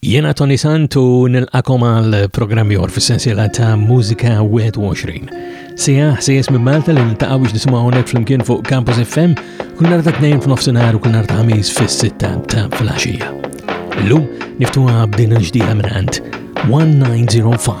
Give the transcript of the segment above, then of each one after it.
Jena Tony Sant u nilqakom għal programmi or fis-sensiela ta' Mużika 21. Sija ħsejjes minn Malta li niltaqgħu biex nisimgħu hawnhekk flimkien fuq Campus FM kull nhar ta' tnejn f'nofsinhar u kull nhar ta' ħamis fis-sitta ta' flaxija. Illum niftuha b'din il-ġdida minn 1905.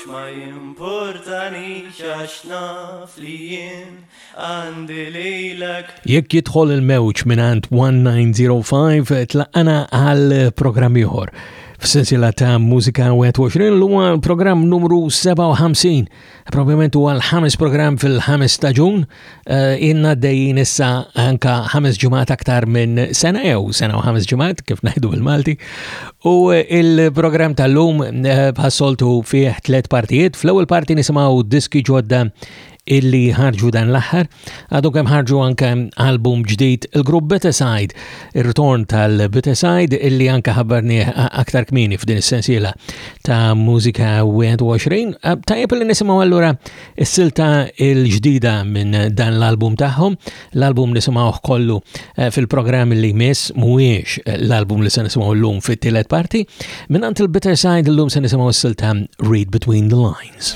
Ma jimpurtanix għax naf li jien għandi lilek. Jekk jidħol il-mewġ mingħand 1905 tlaqqana għal programm ieħor f'sensiela ta' Mużika 21 l huwa programm numru 57. Probablement huwa l-ħames programm fil-ħames staġun. Eh, inna dejjin issa anka ħames ġumat aktar minn sena jew sena u ħames ġumat kif najdu bil-Malti. U eh, il-programm tal-lum eh, bħassoltu fih tliet partijiet. Fl-ewwel parti nisimgħu diski ġodda illi ħarġu dan l-aħħar, għadu kem ħarġu anke album ġdid il-grupp Beteside, il-return tal-Beteside illi anke ħabbarni aktar kmini f'din is-sensiela ta' mużika 21. Tajjeb li nisimgħu allura Is-silta l-ġdida minn dan l-album tagħhom, l-album nisimgħuh kollu eh, fil-programm li jmiss mhuwiex eh, l-album li se nisimgħu llum fit-tielet parti, minn għand il-Bitter Side llum se nisimgħu s-silta Read Between the Lines.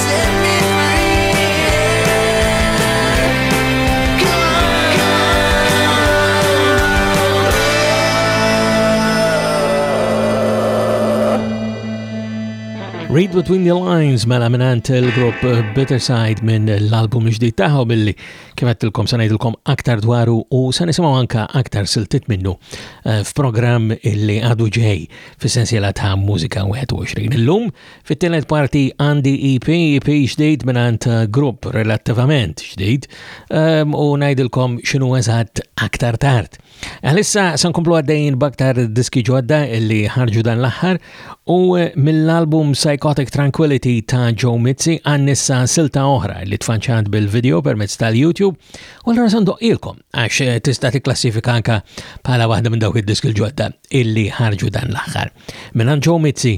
Read Between the Lines mela minant il-grupp Bitterside minn l-album ġdid taħu billi kifettilkom sanajdilkom aktar dwaru u sanisimaw anka aktar siltit minnu eh, f'programm illi għadu ġej fis-sensiela ta' Musika 21. Illum Fit-tielet parti għandi EP, EP ġdid mingħand eh, grupp relattivament ġdid ehm, u ngħidilkom x'inhu eżatt aktar tard. Għalissa se nkomplu għaddejjin b'aktar diski ġodda illi ħarġu dan l-aħħar u eh, mill-album Psychotic Tranquility ta' Joe Mizzi għannissa silta oħra li tfanċat bil-video permezz tal-YouTube u l-għura sandoqilkom għax eh, tista' tikklassifika anka bħala waħda minn dawk id-diski ġodda illi ħarġu dan l-aħħar. Minn Joe Mizzi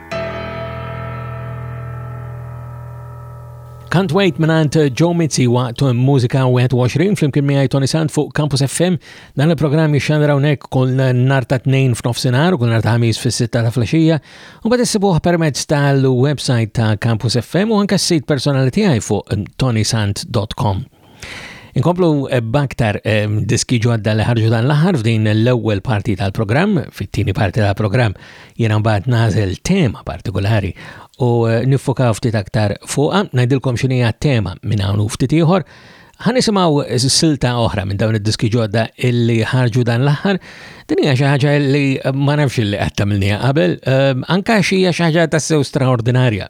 Can't Wait minant Joe Mizzi waqt mużika 21 flimkien miegħi Tony Sant fuq Campus FM. Dan il-programm jixxandra hawnhekk kull nhar ta' tnejn f'nofsinhar u kull nhar ta' ħamis fis-sitta ta' flaxija u bad issibuh permezz tal-website ta' Campus FM u anke s-sit personali tiegħi fuq tonysant.com. Inkomplu eh, baktar eh, diski ġodda li ħarġu dan l-aħħar f'din l-ewwel parti tal-programm, fit-tieni parti tal-programm jiena mbagħad nażel tema partikolari u eh, nifokaw ftit aktar fuqha, ngħidilkom x'inhija tema minn hawn ftit ieħor. Ħanisimaw silta oħra minn dawn id-diski ġodda illi ħarġu dan l-aħħar, din hija xi ħaġa li ma nafx illi qatt tagħmilniha qabel, anka xi hija xi ħaġa tassew straordinarja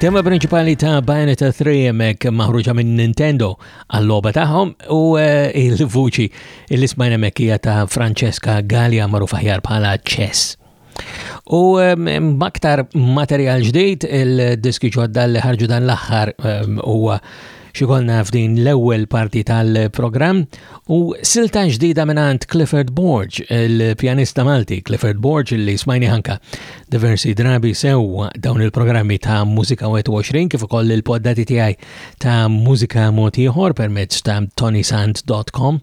It-tema principali ta' Bayonetta 3 hemmhekk maħruġa minn Nintendo għall-logħba tagħhom u eh, il-vuċi il-ismajna hemmhekk hija ta' Francesca Gallia magħruf aħjar bħala Chess. U baktar materjal ġdid il-diski ġodda li ħarġu dan l-aħħar huwa xikolna f'din l-ewwel parti tal-programm u silta ġdida mingħand Clifford Borge, il-pjanista Malti Clifford Borge li smajni ħanka diversi drabi sew dawn il-programmi ta' Mużika 21 kif ukoll il-poddati tiegħi ta' Mużika Mod ieħor permezz ta' tonysant.com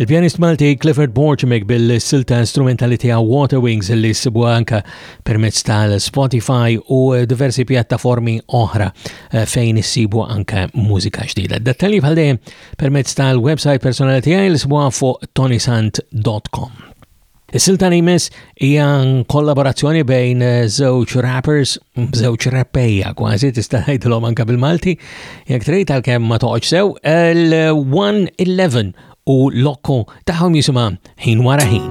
Il-pjanist Malti Clifford Borchmek bil-silta strumentali tiegħu Water Wings li sibu anka permezz tal-Spotify u diversi pjattaformi oħra eh, fejn issibu anka mużika ġdida. Dettalji bħal dejjem permezz tal-website personali tiegħi li sbuha fuq tonisant.com. Is-silta li jmiss hija kollaborazzjoni bejn eh, żewġ rappers, żewġ rappejja kważi tista' tgħidilhom anke bil-Malti, jekk trid għalkemm ma toqgħodx sew, il-111 u lokku tagħhom jisimha ħin wara ħin.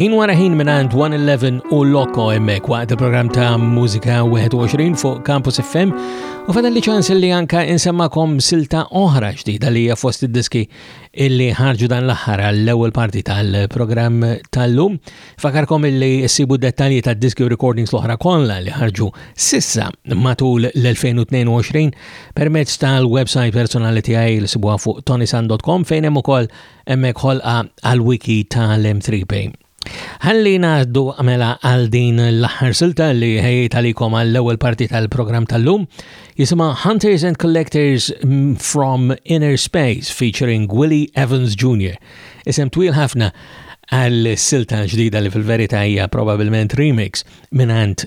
Ħin wara ħin minant 111 u Loko emmek waqt il-program ta' Musika 21 fuq Campus FM u fadalli ċans li anka insemmakom silta oħra ġdida li hija fost id-diski illi ħarġu dan l-aħħar għall-ewwel parti tal-program tal-lum. Fakarkom illi ssibu dettalji tad-diski u recordings l-oħra kollha li ħarġu sissa matul l-2022 permezz tal-website personali tiegħi li sibuha fuq tonisan.com fejn hemm ukoll Hemmhekk ħolqa għall-wiki ta' l-M3P. Ħalli ngħaddu mela għal din l-aħħar silta li ħejjejt għalikom għall-ewwel parti tal-programm tal-lum jisimha Hunters and Collectors from Inner Space featuring Willie Evans Jr. Isem twil ħafna għal silta ġdida li fil-verità hija probabbilment remix mingħand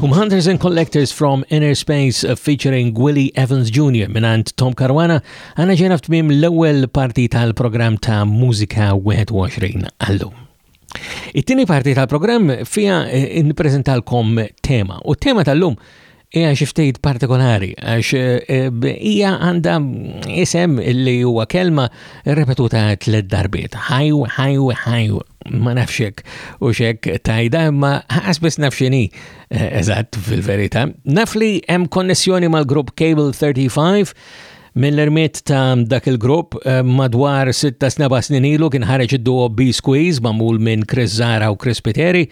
Hum Hunters and Collectors from Inner Space uh, featuring Willie Evans Jr. minant Tom Caruana għana ġena f'tmim l-ewwel parti tal-programm ta' Musika 21 għallum. It-tieni parti tal-programm fija eh, nippreżentalkom tema u tema tal-lum hija xi ftit partikolari għax eh, hija għandha isem li huwa kelma repetuta tliet darbiet. Ħajw, ħajw, ħajw, ma nafxek u xek tajda ma ħasbis nafxini eh, eżatt fil-verità. Naf li hemm konnessjoni mal-grupp Cable 35 Mill-irmied ta' dak il-grupp, eh, madwar 6-7 snin ilu kien ħareġ id-duo B-Squeeze mamul minn Chris Zara u Chris Piteri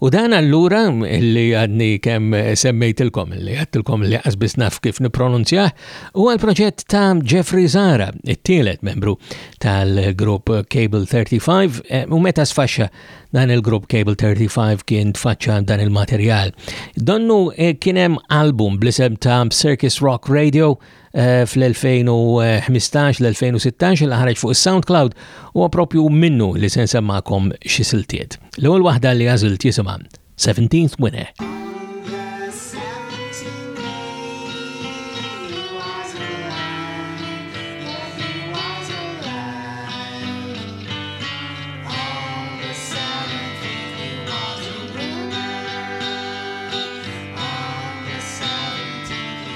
u dan allura li għadni kemm semmejtilkom li għattilkom li għazbis naf kif nipronunzjah u għal-proġett ta' Jeffrey Zara, it-tielet membru tal-grupp Cable 35 eh, u meta sfaxxa dan il-grupp Cable 35 kien tfaċċa dan il-materjal. Donnu eh, kienem album blisem ta' Circus Rock Radio Eh, fl-2015 l-2016 li ħareġ fuq is-SoundCloud huwa propju minnu li se nsemmakom xi siltiet. L-ewwel waħda li għażilt jisimha 17th Winner.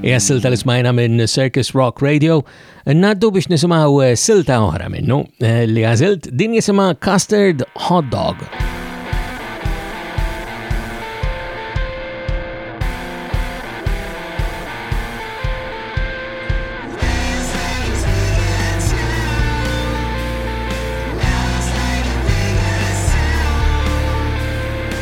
Hija silta li smajna minn Circus Rock Radio, naddu biex nisimgħu eh, silta oħra minnu eh, li għażilt din jisimha Custard Hot Dog.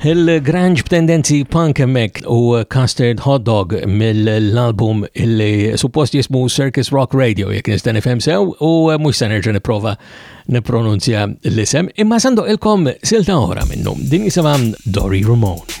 Il-grunge b'tendenzi punk emmek u custard hot dog mill-album illi suppost jismu Circus Rock Radio jek nista' nifhem sew u mhux se nerġa' nipprova nippronunzja l-isem imma sandu ilkom silta oħra minnum din jisimha Dory Ramone.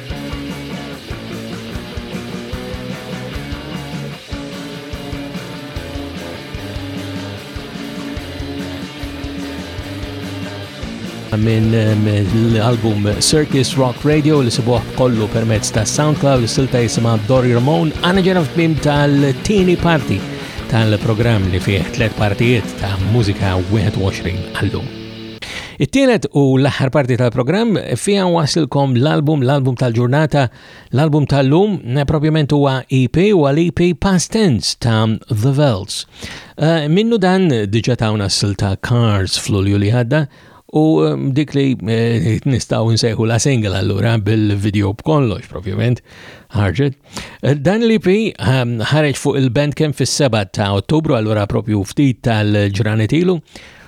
minn l-album Circus Rock Radio li sibuħ kollu permezz ta' SoundCloud, silta jisima Dory Ramon, għana ġena f'bim tal-tini parti tal-program li fih tlet partijiet ta' mużika 21 għallum. It-tielet u l-aħħar parti tal-programm fija wasilkom l-album, l-album tal-ġurnata, l-album tal-lum, propjament huwa EP u għal-EP Past Tense ta' The Velts. Uh, minnu dan diġa ta' nassil ta' Cars fl-ulju li għadda u um, dik li eh, nistaw nsejħu la single allura bil-video b'kollox propjament ħarġet. Eh, dan li pi um, ħareġ fuq il-bandcamp fis-7 ta' Ottubru allura propju ftit tal-ġranetilu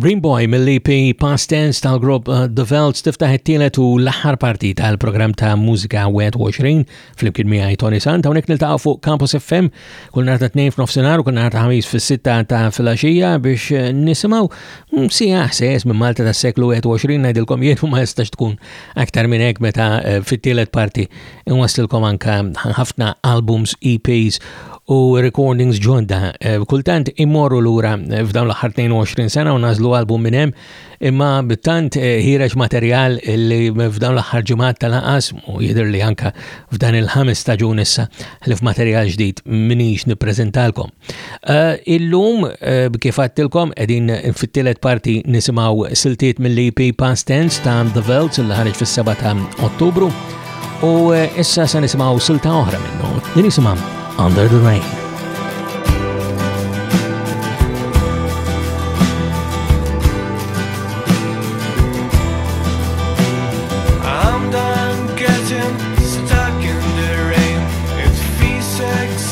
Green Boy mill-EP Past Tense tal-grupp uh, The Velds tiftaħ it-tielet u l-aħħar parti tal-programm ta' Mużika 21 fl-imkien miegħi Tony Sant hawnhekk niltaqgħu fuq Campus FM kull nhar ta' tnejn f'nofsinhar u kull nhar ta' ħamis fis-sitta ta' filgħaxija biex uh, nisimgħu mm, sija ħsejjes minn Malta tas-seklu 21 ngħidilkom jien ma jistax tkun aktar minn hekk meta uh, fit-tielet parti Inwasslilkom anka ħafna albums, EPs u recordings ġodda. Eh, kultant immorru lura eh, f'dawn l-aħħar 22 sena u nażlu album minn hemm, imma tant eh, ħireġ materjal li f'dawn l-aħħar ġimgħat tal-aqas u jidher li anka f'dan il-ħames staġun issa ħlif materjal ġdid minix nippreżentalkom. Eh, illum, eh, kif għattilkom, edin fit-tielet parti nisimaw siltiet mill-EP Past Tense ta' The Velts li ħarġ fis-7 ta' Ottubru u eh, issa se nisimaw silta oħra minnu. Din jisimha Under the Rain.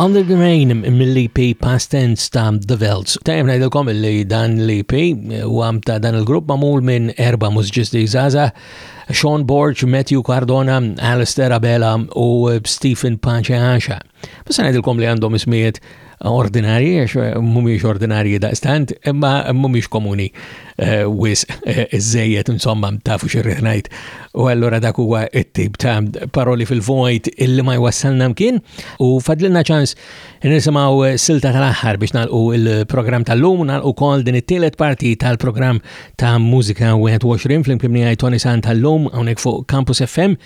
Under the Rain mill-EP Past Tense ta' The Velts. Tajem najdilkom li dan l-EP u għam ta' dan il-grupp mamul minn erba mużġisti zaza, Sean Borch, Matthew Cardona, Alistair Abela u Stephen Paceasha. Bissa ngħidilkom li għandhom ismijiet ordinarji, għax eh, mumiex ordinarji daqstant, imma mumiex komuni eh, wis eh, iżejjed insomma tafu xirriħnajt. U allura dak huwa it-tip ta' paroli fil-vojt illi ma jwassalna mkien u fadlilna ċans nisimaw silta tal-aħħar biex nalqu il-programm tal-lum nalqu kol din it-tielet parti tal-programm ta' Mużika 21 fl-imkien Tony Sant tal-lum hawnhekk fuq Campus FM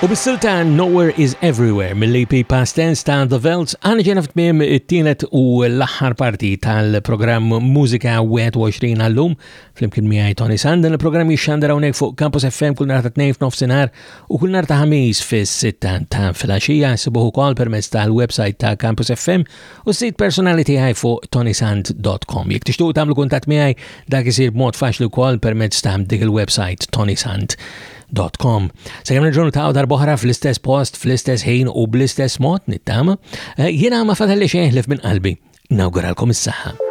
U bis-sil ta' Nowhere is Everywhere mill-EP Past Tense ta' The Velts għana ġena f'tmiem it-tielet u l-aħħar parti tal-programm Mużika 21 għallum flimkien miegħi Tony Sand dan il-programm jixxandar hawnhekk fuq Campus FM kull nhar ta' tnejn f'nofsinhar u kull nhar ta' ħamis fis-sitta ta' filgħaxija sibuh ukoll permezz tal-website ta' Campus FM u s-sit personali tiegħi fuq tonysant.com. Jekk tixtuq tagħmlu kuntatt miegħi dak isir b'mod faċli wkoll permezz ta' dik il-website tonysant.com. Se kemm nerġgħu ta' darbohra fl-istess post, fl-istess ħin u bl-istess mod nittama. Eh, jiena ma fadalli xejn ħlif minn qalbi. Nawguralkom is-saħħa.